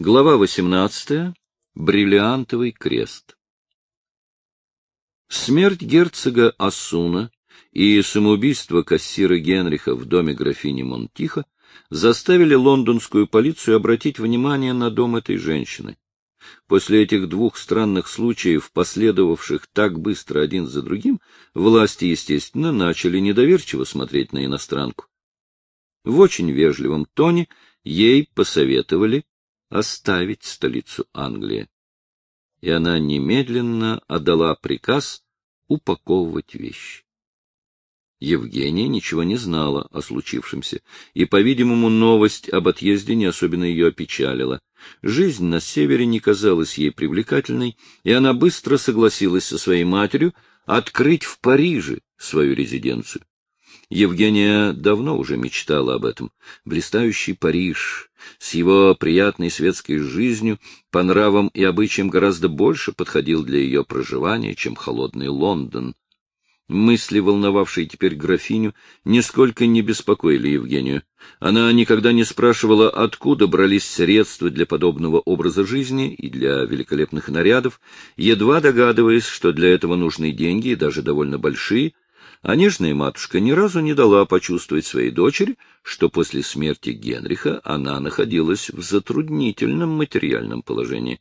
Глава 18. Бриллиантовый крест. Смерть герцога Асуна и самоубийство кассира Генриха в доме графини Монтихо заставили лондонскую полицию обратить внимание на дом этой женщины. После этих двух странных случаев, последовавших так быстро один за другим, власти, естественно, начали недоверчиво смотреть на иностранку. В очень вежливом тоне ей посоветовали оставить столицу Англии. И она немедленно отдала приказ упаковывать вещи. Евгения ничего не знала о случившемся, и, по-видимому, новость об отъезде не особенно ее опечалила. Жизнь на севере не казалась ей привлекательной, и она быстро согласилась со своей матерью открыть в Париже свою резиденцию. Евгения давно уже мечтала об этом. Блистающий Париж с его приятной светской жизнью, по нравам и обычаям гораздо больше подходил для ее проживания, чем холодный Лондон. Мысли, волновавшие теперь графиню, нисколько не беспокоили Евгению. Она никогда не спрашивала, откуда брались средства для подобного образа жизни и для великолепных нарядов, едва догадываясь, что для этого нужны деньги, и даже довольно большие — а нежная матушка ни разу не дала почувствовать своей дочери, что после смерти Генриха она находилась в затруднительном материальном положении.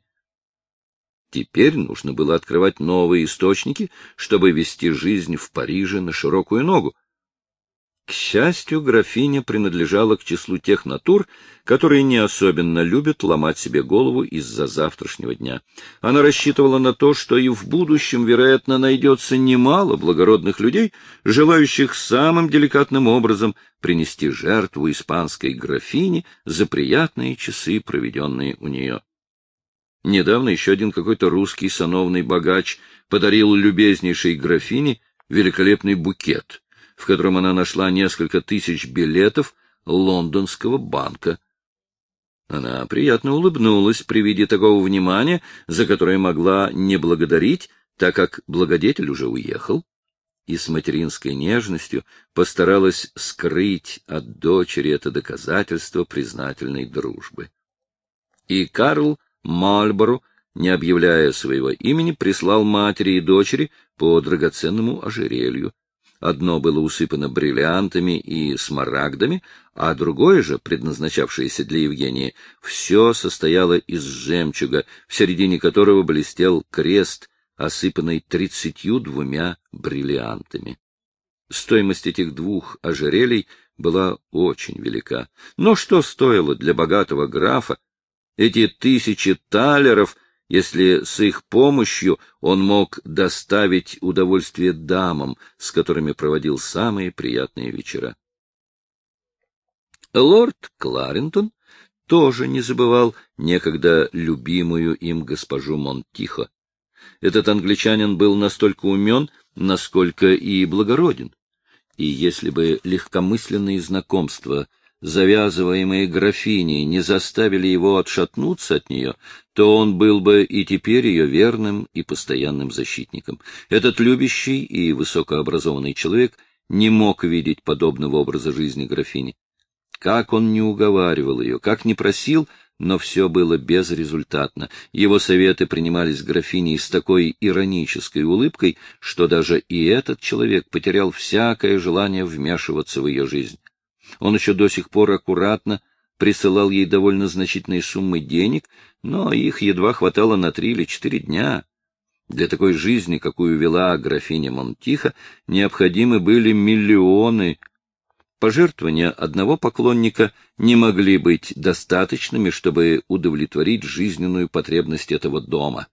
Теперь нужно было открывать новые источники, чтобы вести жизнь в Париже на широкую ногу, к счастью, графиня принадлежала к числу тех натур, которые не особенно любят ломать себе голову из-за завтрашнего дня. Она рассчитывала на то, что и в будущем, вероятно, найдется немало благородных людей, желающих самым деликатным образом принести жертву испанской графине за приятные часы, проведенные у нее. Недавно еще один какой-то русский сановный богач подарил любезнейшей графине великолепный букет — в котором она нашла несколько тысяч билетов лондонского банка. Она приятно улыбнулась при виде такого внимания, за которое могла не благодарить, так как благодетель уже уехал, и с материнской нежностью постаралась скрыть от дочери это доказательство признательной дружбы. И Карл Мальборо, не объявляя своего имени, прислал матери и дочери по драгоценному ожерелью, Одно было усыпано бриллиантами и смарагдами, а другое же, предназначавшееся для Евгении, все состояло из жемчуга, в середине которого блестел крест, осыпанный тридцатью двумя бриллиантами. Стоимость этих двух ожерелий была очень велика. Но что стоило для богатого графа эти тысячи талеров — если с их помощью он мог доставить удовольствие дамам, с которыми проводил самые приятные вечера. Лорд Кларентон тоже не забывал некогда любимую им госпожу Монтихо. Этот англичанин был настолько умен, насколько и благороден. И если бы легкомысленные знакомства завязываемые графиней не заставили его отшатнуться от нее, то он был бы и теперь ее верным и постоянным защитником. Этот любящий и высокообразованный человек не мог видеть подобного образа жизни графини. Как он не уговаривал ее, как не просил, но все было безрезультатно. Его советы принимались графиней с такой иронической улыбкой, что даже и этот человек потерял всякое желание вмешиваться в ее жизнь. Он еще до сих пор аккуратно присылал ей довольно значительные суммы денег, но их едва хватало на три или четыре дня. Для такой жизни, какую вела графиня Монтиха, необходимы были миллионы. Пожертвования одного поклонника не могли быть достаточными, чтобы удовлетворить жизненную потребность этого дома.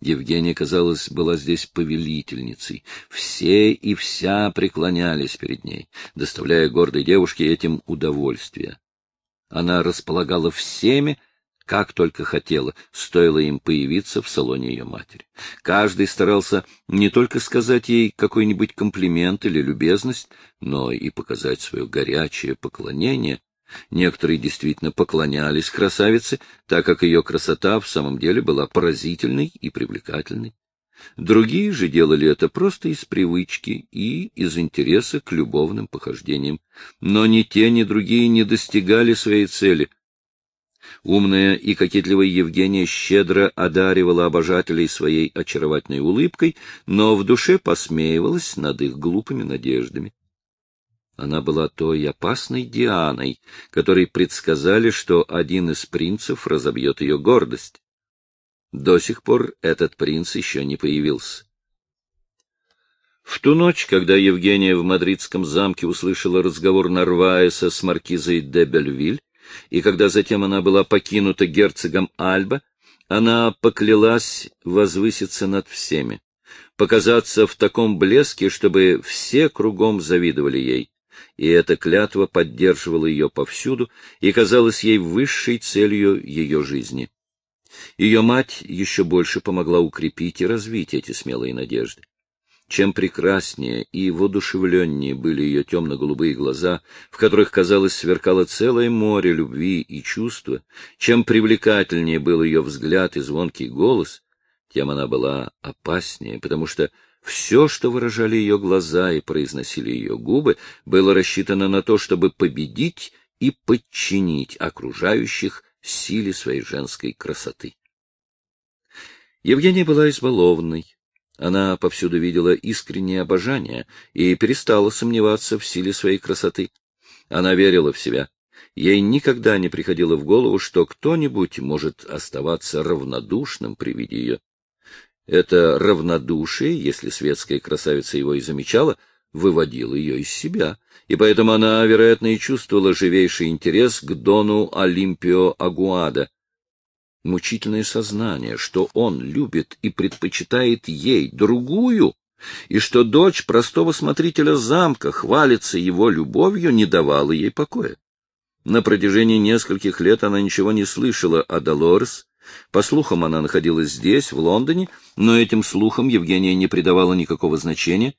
Евгения, казалось, была здесь повелительницей. Все и вся преклонялись перед ней, доставляя гордой девушке этим удовольствие. Она располагала всеми, как только хотела, стоило им появиться в салоне ее матери. Каждый старался не только сказать ей какой-нибудь комплимент или любезность, но и показать свое горячее поклонение Некоторые действительно поклонялись красавице, так как ее красота в самом деле была поразительной и привлекательной. Другие же делали это просто из привычки и из интереса к любовным похождениям. Но ни те, ни другие не достигали своей цели. Умная и кокетливая Евгения щедро одаривала обожателей своей очаровательной улыбкой, но в душе посмеивалась над их глупыми надеждами. Она была той опасной Дианой, которой предсказали, что один из принцев разобьет ее гордость. До сих пор этот принц еще не появился. В ту ночь, когда Евгения в мадридском замке услышала разговор Нарваеса с маркизой де Бельвиль, и когда затем она была покинута герцогом Альба, она поклялась возвыситься над всеми, показаться в таком блеске, чтобы все кругом завидовали ей. И эта клятва поддерживала ее повсюду и казалась ей высшей целью ее жизни. Ее мать еще больше помогла укрепить и развить эти смелые надежды. Чем прекраснее и воодушевленнее были ее темно-голубые глаза, в которых, казалось, сверкало целое море любви и чувства, чем привлекательнее был ее взгляд и звонкий голос, тем она была опаснее, потому что все, что выражали ее глаза и произносили ее губы, было рассчитано на то, чтобы победить и подчинить окружающих силе своей женской красоты. Евгения была избалованной, она повсюду видела искреннее обожание и перестала сомневаться в силе своей красоты. Она верила в себя. Ей никогда не приходило в голову, что кто-нибудь может оставаться равнодушным при виде ее. Это равнодушие, если светская красавица его и замечала, выводило ее из себя, и поэтому она, вероятно, и чувствовала живейший интерес к Дону Олимпио Агуада, мучительное сознание, что он любит и предпочитает ей другую, и что дочь простого смотрителя замка хвалится его любовью, не давало ей покоя. На протяжении нескольких лет она ничего не слышала о Долорес. По слухам, она находилась здесь, в Лондоне, но этим слухам Евгения не придавала никакого значения.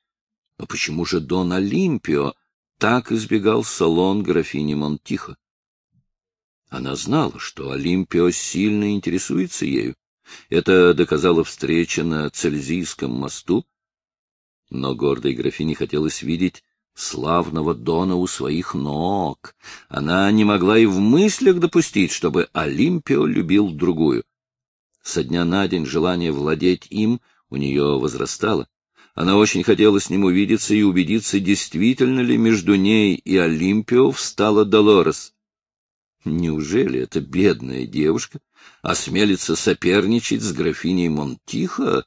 Но почему же Дон Олимпио так избегал салон графини Монтихо? Она знала, что Олимпио сильно интересуется ею. Это доказала встреча на Цельзийском мосту. Но гордой графине хотелось видеть славного Дона у своих ног. Она не могла и в мыслях допустить, чтобы Олимпио любил другую. Со дня на день желание владеть им у нее возрастало. Она очень хотела с ним увидеться и убедиться, действительно ли между ней и Олимпио встала Долорес. Неужели эта бедная девушка осмелится соперничать с графиней Монтихо?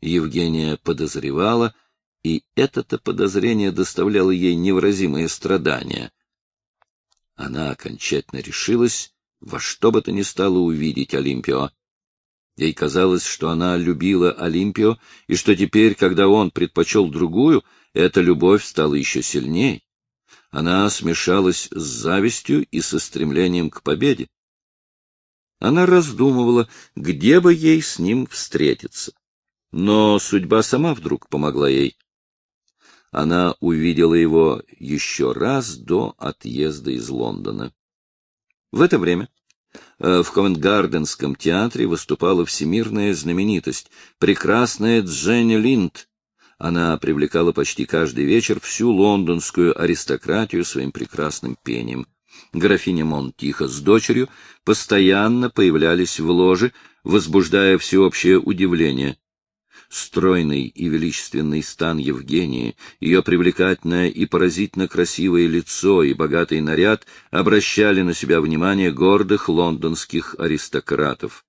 Евгения подозревала, и это-то подозрение доставляло ей невыразимые страдания. Она окончательно решилась во что бы то ни стало увидеть Олимпио. Ей казалось, что она любила Олимпио, и что теперь, когда он предпочел другую, эта любовь стала еще сильней она смешалась с завистью и со стремлением к победе. Она раздумывала, где бы ей с ним встретиться. Но судьба сама вдруг помогла ей. Она увидела его еще раз до отъезда из Лондона. В это время э, в Ковентгарденском театре выступала всемирная знаменитость, прекрасная Дженни Линд, она привлекала почти каждый вечер всю лондонскую аристократию своим прекрасным пением. Графиня Монтихо с дочерью постоянно появлялись в ложе, возбуждая всеобщее удивление. Стройный и величественный стан Евгении, ее привлекательное и поразительно красивое лицо и богатый наряд обращали на себя внимание гордых лондонских аристократов.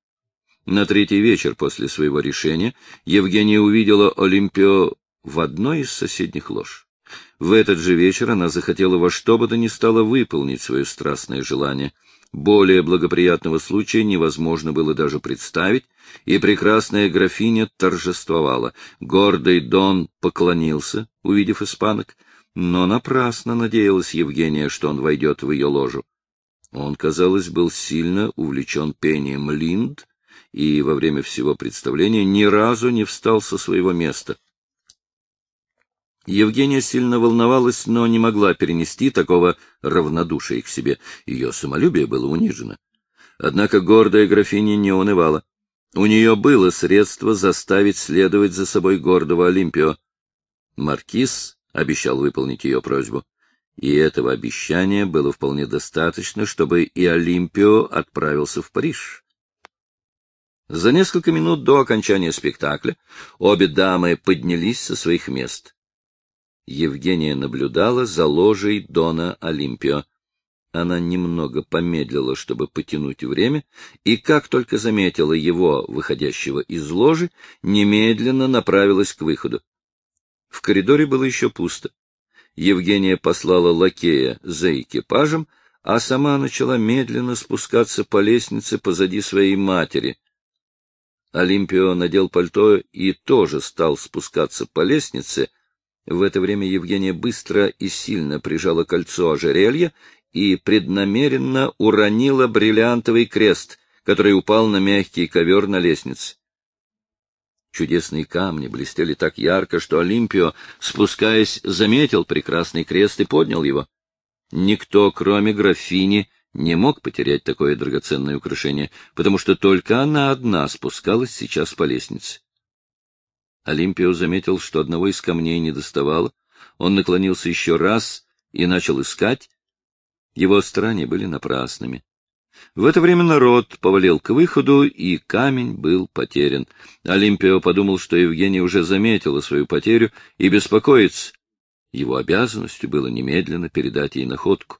На третий вечер после своего решения Евгения увидела Олимпио в одной из соседних лож. В этот же вечер она захотела во что бы то ни стало выполнить свое страстное желание. Более благоприятного случая невозможно было даже представить, и прекрасная графиня торжествовала. Гордый Дон поклонился, увидев испанок, но напрасно надеялась Евгения, что он войдет в ее ложу. Он, казалось, был сильно увлечен пением Линд и во время всего представления ни разу не встал со своего места. Евгения сильно волновалась, но не могла перенести такого равнодушия к себе. Ее самолюбие было унижено. Однако гордая графиня не унывала. У нее было средство заставить следовать за собой гордого Олимпио. Маркиз обещал выполнить ее просьбу. И этого обещания было вполне достаточно, чтобы и Олимпио отправился в Париж. За несколько минут до окончания спектакля обе дамы поднялись со своих мест. Евгения наблюдала за ложей Дона Олимпио. Она немного помедлила, чтобы потянуть время, и как только заметила его, выходящего из ложи, немедленно направилась к выходу. В коридоре было еще пусто. Евгения послала лакея за экипажем, а сама начала медленно спускаться по лестнице позади своей матери. Олимпио надел пальто и тоже стал спускаться по лестнице. В это время Евгения быстро и сильно прижала кольцо ожерелья и преднамеренно уронила бриллиантовый крест, который упал на мягкий ковер на лестнице. Чудесные камни блестели так ярко, что Олимпио, спускаясь, заметил прекрасный крест и поднял его. Никто, кроме графини, не мог потерять такое драгоценное украшение, потому что только она одна спускалась сейчас по лестнице. Олимпио заметил, что одного из камней не доставало. Он наклонился еще раз и начал искать, его старания были напрасными. В это время народ повалил к выходу, и камень был потерян. Олимпио подумал, что Евгения уже заметила свою потерю и беспокоится. Его обязанностью было немедленно передать ей находку.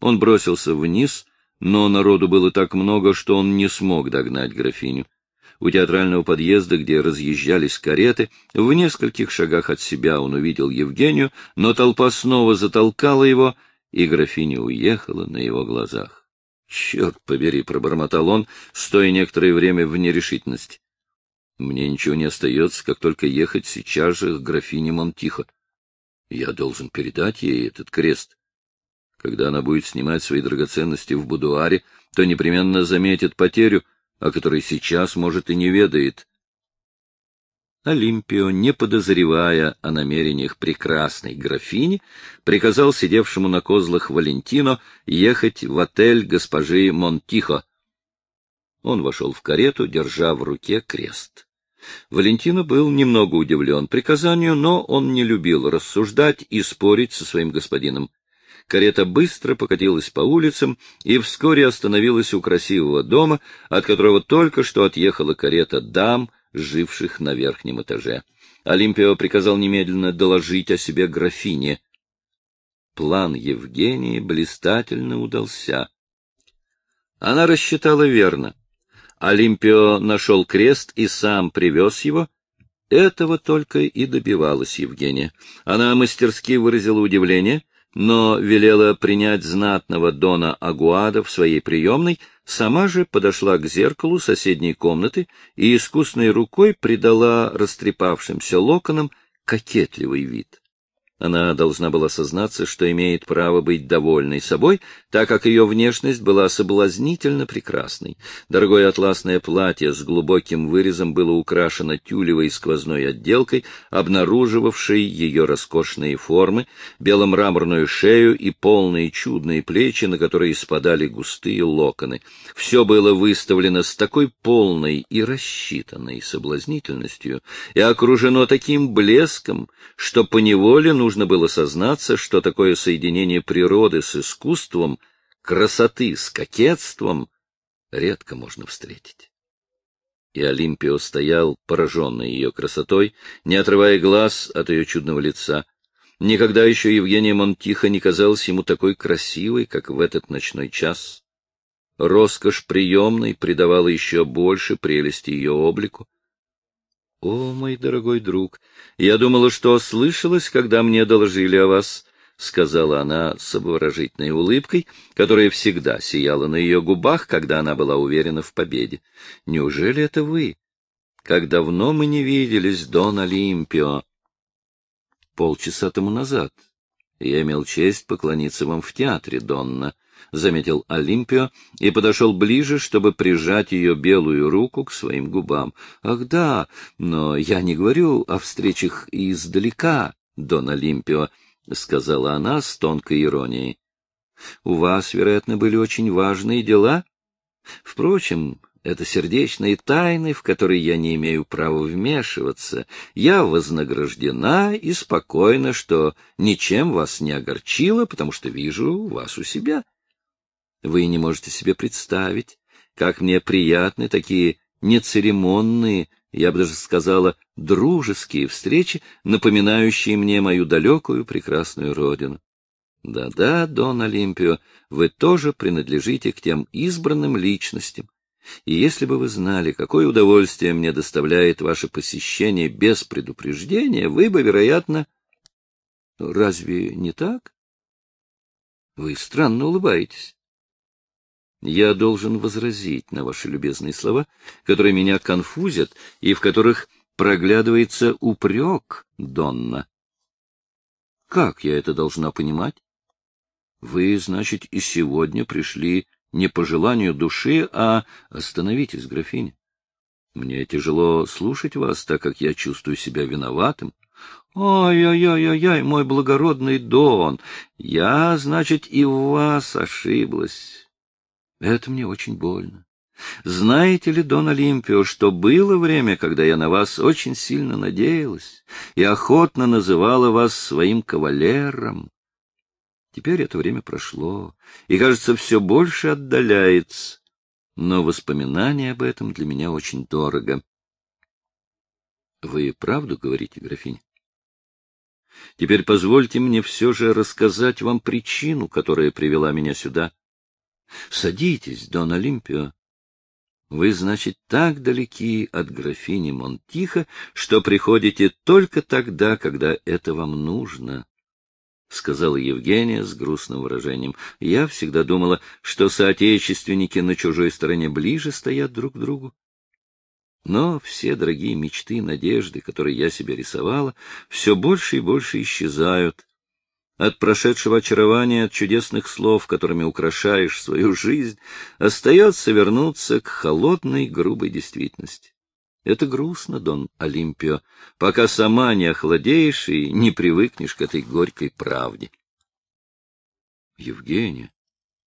Он бросился вниз, но народу было так много, что он не смог догнать графиню. У театрального подъезда, где разъезжались кареты, в нескольких шагах от себя он увидел Евгению, но толпа снова затолкала его — и графиня уехала на его глазах. — Черт побери, — пробормотал он, стоя некоторое время в нерешительности. — Мне ничего не остается, как только ехать сейчас же к графине Монтихо. Я должен передать ей этот крест. Когда она будет снимать свои драгоценности в будуаре, то непременно заметит потерю, о которой сейчас, может, и не ведает. Олимпио, не подозревая о намерениях прекрасной графини, приказал сидевшему на козлах Валентино ехать в отель госпожи Монтихо. Он вошел в карету, держа в руке крест. Валентино был немного удивлен приказанию, но он не любил рассуждать и спорить со своим господином. Карета быстро покатилась по улицам и вскоре остановилась у красивого дома, от которого только что отъехала карета дам, живших на верхнем этаже. Олимпио приказал немедленно доложить о себе графине. План Евгении блистательно удался. Она рассчитала верно. Олимпио нашел крест и сам привез его. Этого только и добивалась Евгения. Она мастерски выразила удивление, но велела принять знатного Дона Агуада в своей приемной, сама же подошла к зеркалу соседней комнаты и искусной рукой придала растрепавшимся локонам кокетливый вид. Она должна была сознаться, что имеет право быть довольной собой, так как ее внешность была соблазнительно прекрасной. Дорогое атласное платье с глубоким вырезом было украшено тюлевой сквозной отделкой, обнаруживавшей ее роскошные формы, беломраморную шею и полные чудные плечи, на которые спадали густые локоны. Все было выставлено с такой полной и рассчитанной соблазнительностью и окружено таким блеском, что поневоле нужно нужно было сознаться, что такое соединение природы с искусством, красоты с кокетством редко можно встретить. И Олимпио стоял, пораженный ее красотой, не отрывая глаз от ее чудного лица. Никогда еще Евгения Монтиха не казалась ему такой красивой, как в этот ночной час. Роскошь приемной придавала еще больше прелести ее облику. — О, мой дорогой друг, я думала, что ослышалась, когда мне доложили о вас, — сказала она с обворожительной улыбкой, которая всегда сияла на ее губах, когда она была уверена в победе. — Неужели это вы? Как давно мы не виделись, Дон Олимпио? — Полчаса тому назад. Я имел честь поклониться вам в театре, Донна, —— заметил Олимпио и подошел ближе, чтобы прижать ее белую руку к своим губам. — Ах да, но я не говорю о встречах издалека, Дон Олимпио, — сказала она с тонкой иронией. — У вас, вероятно, были очень важные дела? Впрочем, это сердечные тайны, в которые я не имею права вмешиваться. Я вознаграждена и спокойна, что ничем вас не огорчила, потому что вижу вас у себя. Вы не можете себе представить, как мне приятны такие нецеремонные, я бы даже сказала, дружеские встречи, напоминающие мне мою далекую прекрасную родину. Да-да, Дон Олимпио, вы тоже принадлежите к тем избранным личностям. И если бы вы знали, какое удовольствие мне доставляет ваше посещение без предупреждения, вы бы, вероятно... Разве не так? Вы странно улыбаетесь. Я должен возразить на ваши любезные слова, которые меня конфузят и в которых проглядывается упрек, Донна. Как я это должна понимать? Вы, значит, и сегодня пришли не по желанию души, а остановитесь, графиня. Мне тяжело слушать вас, так как я чувствую себя виноватым. Ой-ой-ой-ой, мой благородный Дон, я, значит, и в вас ошиблась. Это мне очень больно. Знаете ли, Дон Олимпио, что было время, когда я на вас очень сильно надеялась и охотно называла вас своим кавалером? Теперь это время прошло, и, кажется, все больше отдаляется, но воспоминание об этом для меня очень дорого. Вы правду говорите, графиня? Теперь позвольте мне все же рассказать вам причину, которая привела меня сюда. Садитесь, Дон Олимпио. Вы, значит, так далеки от графини Монтиха, что приходите только тогда, когда это вам нужно. — сказала Евгения с грустным выражением. — Я всегда думала, что соотечественники на чужой стороне ближе стоят друг к другу. Но все дорогие мечты надежды, которые я себе рисовала, все больше и больше исчезают. От прошедшего очарования, от чудесных слов, которыми украшаешь свою жизнь, остается вернуться к холодной, грубой действительности. Это грустно, Дон Олимпио, пока сама не охладеешь и не привыкнешь к этой горькой правде. Евгения,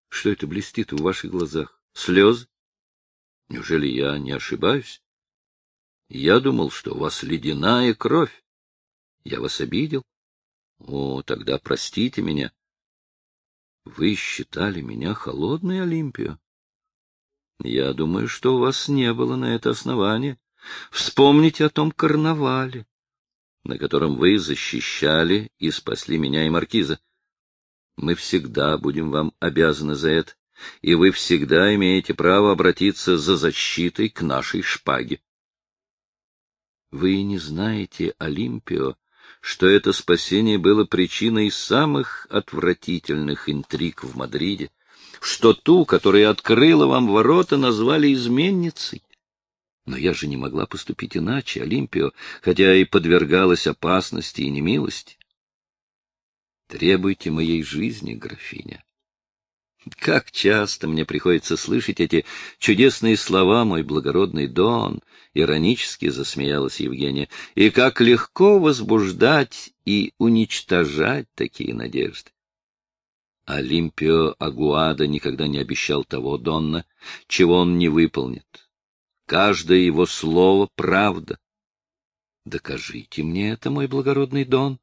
что это блестит в ваших глазах? Слезы? Неужели я не ошибаюсь? Я думал, что у вас ледяная кровь. Я вас обидел? О, тогда простите меня. Вы считали меня холодной, Олимпио? Я думаю, что у вас не было на это основания. Вспомните о том карнавале, на котором вы защищали и спасли меня и маркиза. Мы всегда будем вам обязаны за это, и вы всегда имеете право обратиться за защитой к нашей шпаге. Вы не знаете, Олимпио, что это спасение было причиной самых отвратительных интриг в Мадриде, что ту, которая открыла вам ворота, назвали изменницей, но я же не могла поступить иначе, Олимпио, хотя и подвергалась опасности и немилости. Требуйте моей жизни, графиня. Как часто мне приходится слышать эти чудесные слова, мой благородный Дон, — иронически засмеялась Евгения, — и как легко возбуждать и уничтожать такие надежды. Олимпио Агуада никогда не обещал того Донна, чего он не выполнит. Каждое его слово — правда. Докажите мне это, мой благородный Дон.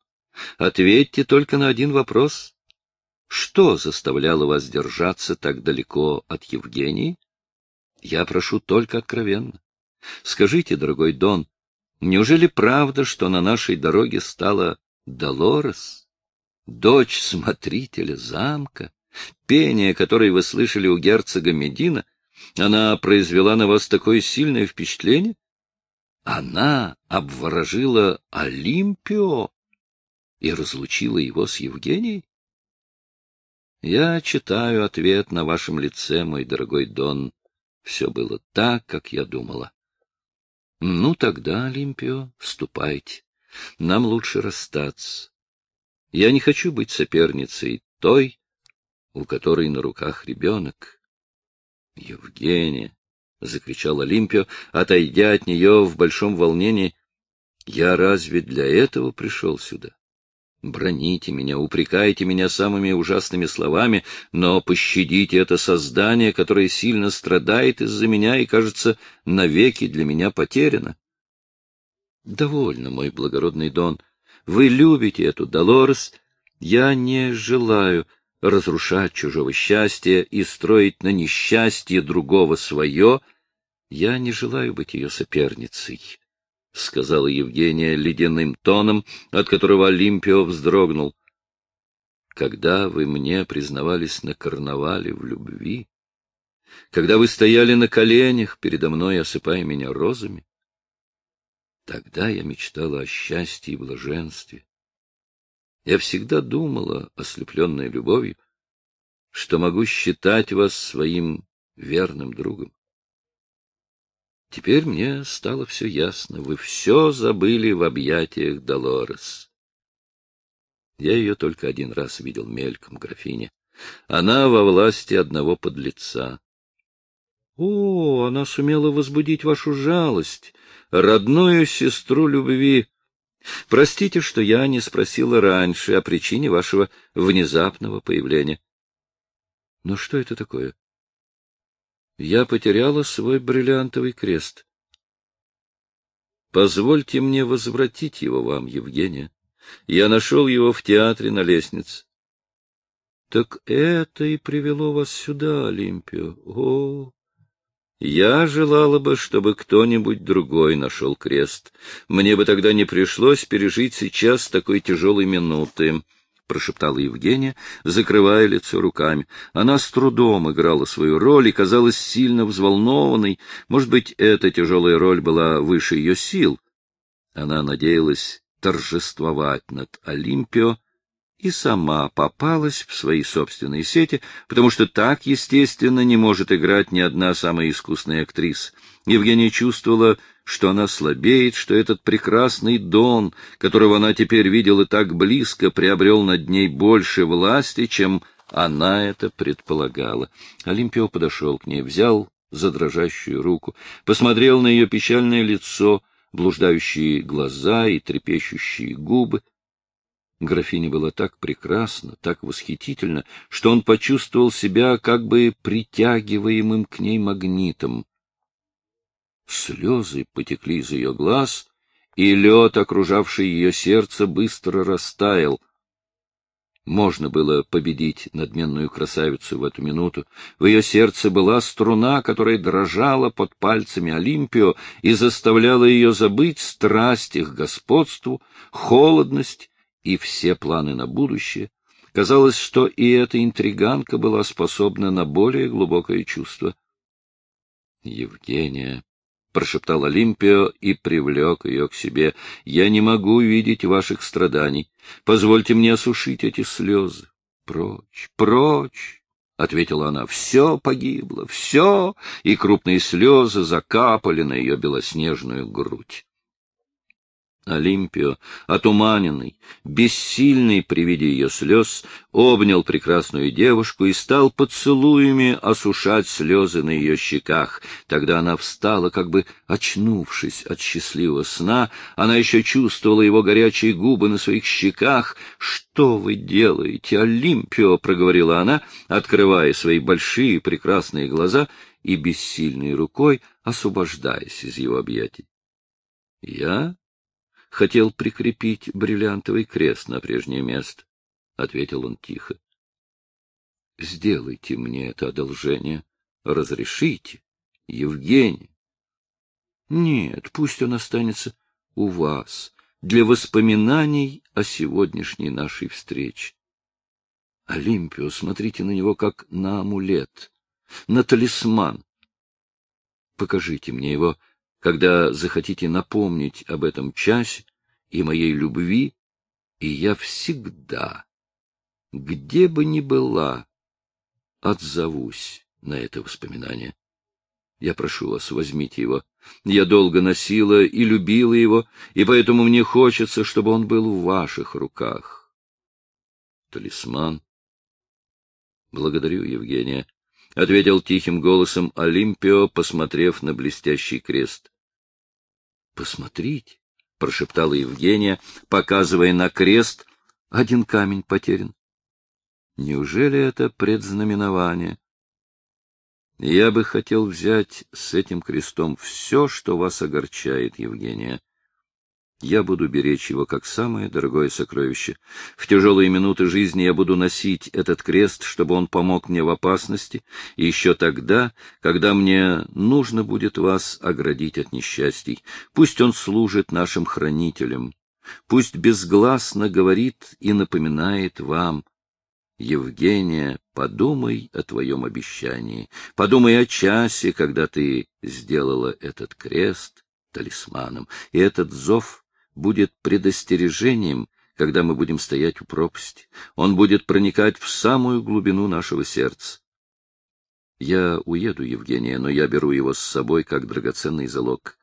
Ответьте только на один вопрос. Что заставляло вас держаться так далеко от Евгении? Я прошу только откровенно. Скажите, дорогой Дон, неужели правда, что на нашей дороге стала Долорес, дочь смотрителя замка, пение которой вы слышали у герцога Медина — она произвела на вас такое сильное впечатление? Она обворожила Олимпио и разлучила его с Евгенией? Я читаю ответ на вашем лице, мой дорогой Дон. Все было так, как я думала. Ну, тогда, Олимпио, ступайте. Нам лучше расстаться. Я не хочу быть соперницей той, у которой на руках ребенок. — Евгения! — закричал Олимпио, отойдя от нее в большом волнении. — Я разве для этого пришел сюда? Броните меня, упрекайте меня самыми ужасными словами, но пощадите это создание, которое сильно страдает из-за меня и, кажется, навеки для меня потеряно. Довольно, мой благородный Дон. Вы любите эту Долорес. Я не желаю разрушать чужого счастья и строить на несчастье другого свое. Я не желаю быть ее соперницей. — сказала Евгения ледяным тоном, от которого Олимпио вздрогнул. — Когда вы мне признавались на карнавале в любви, когда вы стояли на коленях передо мной, осыпая меня розами, тогда я мечтала о счастье и блаженстве. Я всегда думала, ослепленная любовью, что могу считать вас своим верным другом. Теперь мне стало все ясно. Вы все забыли в объятиях Долорес. Я ее только один раз видел мельком, графиня. Она во власти одного подлеца. О, она сумела возбудить вашу жалость, родную сестру любви. Простите, что я не спросила раньше о причине вашего внезапного появления. Но что это такое? Я потеряла свой бриллиантовый крест. Позвольте мне возвратить его вам, Евгения. Я нашел его в театре на лестнице. Так это и привело вас сюда, Олимпио. О, я желала бы, чтобы кто-нибудь другой нашел крест. Мне бы тогда не пришлось пережить сейчас такой тяжелой минуты. — прошептала Евгения, закрывая лицо руками. Она с трудом играла свою роль и казалась сильно взволнованной. Может быть, эта тяжелая роль была выше ее сил. Она надеялась торжествовать над Олимпио и сама попалась в свои собственные сети, потому что так, естественно, не может играть ни одна самая искусная актриса. Евгения чувствовала, что она слабеет, что этот прекрасный Дон, которого она теперь видела так близко, приобрел над ней больше власти, чем она это предполагала. Олимпио подошел к ней, взял за дрожащую руку, посмотрел на ее печальное лицо, блуждающие глаза и трепещущие губы. Графиня была так прекрасна, так восхитительна, что он почувствовал себя как бы притягиваемым к ней магнитом. Слезы потекли из ее глаз, и лед, окружавший ее сердце, быстро растаял. Можно было победить надменную красавицу в эту минуту. В ее сердце была струна, которая дрожала под пальцами Олимпио и заставляла ее забыть страсть их господству, холодность и все планы на будущее. Казалось, что и эта интриганка была способна на более глубокое чувство. Евгения — прошептал Олимпио и привлек ее к себе. — Я не могу видеть ваших страданий. Позвольте мне осушить эти слезы. — Прочь, прочь! — ответила она. — Все погибло, все! И крупные слезы закапали на ее белоснежную грудь. Олимпио, отуманенный, бессильный при виде ее слез, обнял прекрасную девушку и стал поцелуями осушать слезы на ее щеках. Тогда она встала, как бы очнувшись от счастливого сна. Она еще чувствовала его горячие губы на своих щеках. «Что вы делаете, Олимпио?» — проговорила она, открывая свои большие прекрасные глаза и бессильной рукой освобождаясь из его объятий. «Я — Хотел прикрепить бриллиантовый крест на прежнее место, — ответил он тихо. — Сделайте мне это одолжение. Разрешите, Евгений. — Нет, пусть он останется у вас, для воспоминаний о сегодняшней нашей встрече. Олимпио, смотрите на него как на амулет, на талисман. Покажите мне его когда захотите напомнить об этом часе и моей любви, и я всегда, где бы ни была, отзовусь на это воспоминание. Я прошу вас, возьмите его. Я долго носила и любила его, и поэтому мне хочется, чтобы он был в ваших руках. Талисман. Благодарю, Евгения. — ответил тихим голосом Олимпио, посмотрев на блестящий крест. — Посмотрите, — прошептала Евгения, показывая на крест, один камень потерян. Неужели это предзнаменование? Я бы хотел взять с этим крестом все, что вас огорчает, Евгения. Я буду беречь его как самое дорогое сокровище. В тяжелые минуты жизни я буду носить этот крест, чтобы он помог мне в опасности, и еще тогда, когда мне нужно будет вас оградить от несчастий. Пусть он служит нашим хранителем, пусть безгласно говорит и напоминает вам. Евгения, подумай о твоем обещании, подумай о часе, когда ты сделала этот крест талисманом, и этот зов будет предостережением, когда мы будем стоять у пропасти. Он будет проникать в самую глубину нашего сердца. Я уеду, Евгения, но я беру его с собой как драгоценный залог.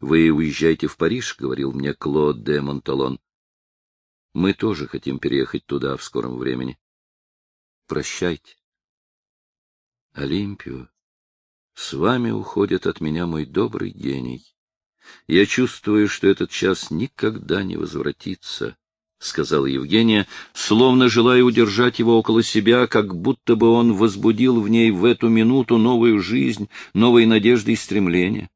Вы уезжаете в Париж, — говорил мне Клод де Монталон. Мы тоже хотим переехать туда в скором времени. Прощайте. Олимпио, с вами уходит от меня мой добрый гений. Я чувствую, что этот час никогда не возвратится, — сказала Евгения, словно желая удержать его около себя, как будто бы он возбудил в ней в эту минуту новую жизнь, новые надежды и стремления.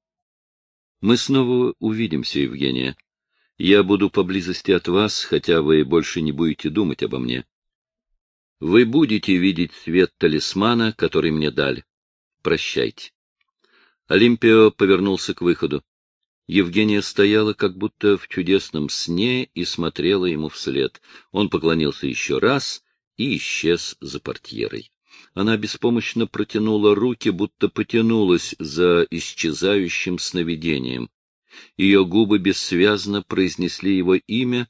Мы снова увидимся, Евгения. Я буду поблизости от вас, хотя вы больше не будете думать обо мне. Вы будете видеть свет талисмана, который мне дали. Прощайте. Олимпио повернулся к выходу. Евгения стояла как будто в чудесном сне и смотрела ему вслед. Он поклонился еще раз и исчез за портьерой. Она беспомощно протянула руки, будто потянулась за исчезающим сновидением. Ее губы бессвязно произнесли его имя,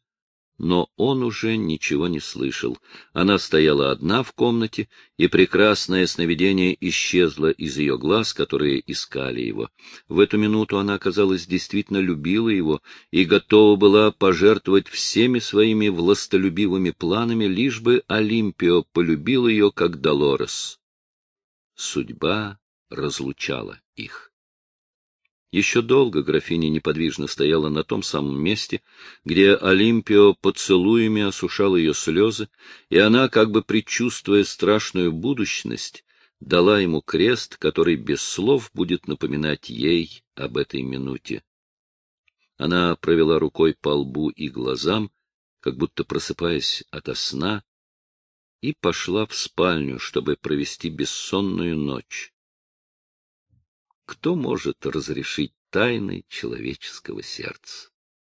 но он уже ничего не слышал. Она стояла одна в комнате, и прекрасное сновидение исчезло из ее глаз, которые искали его. В эту минуту она, казалось, действительно любила его и готова была пожертвовать всеми своими властолюбивыми планами, лишь бы Олимпио полюбил ее, как Долорес. Судьба разлучала их. Еще долго графиня неподвижно стояла на том самом месте, где Олимпио поцелуями осушал ее слезы, и она, как бы предчувствуя страшную будущность, дала ему крест, который без слов будет напоминать ей об этой минуте. Она провела рукой по лбу и глазам, как будто просыпаясь ото сна, и пошла в спальню, чтобы провести бессонную ночь. Кто может разрешить тайны человеческого сердца?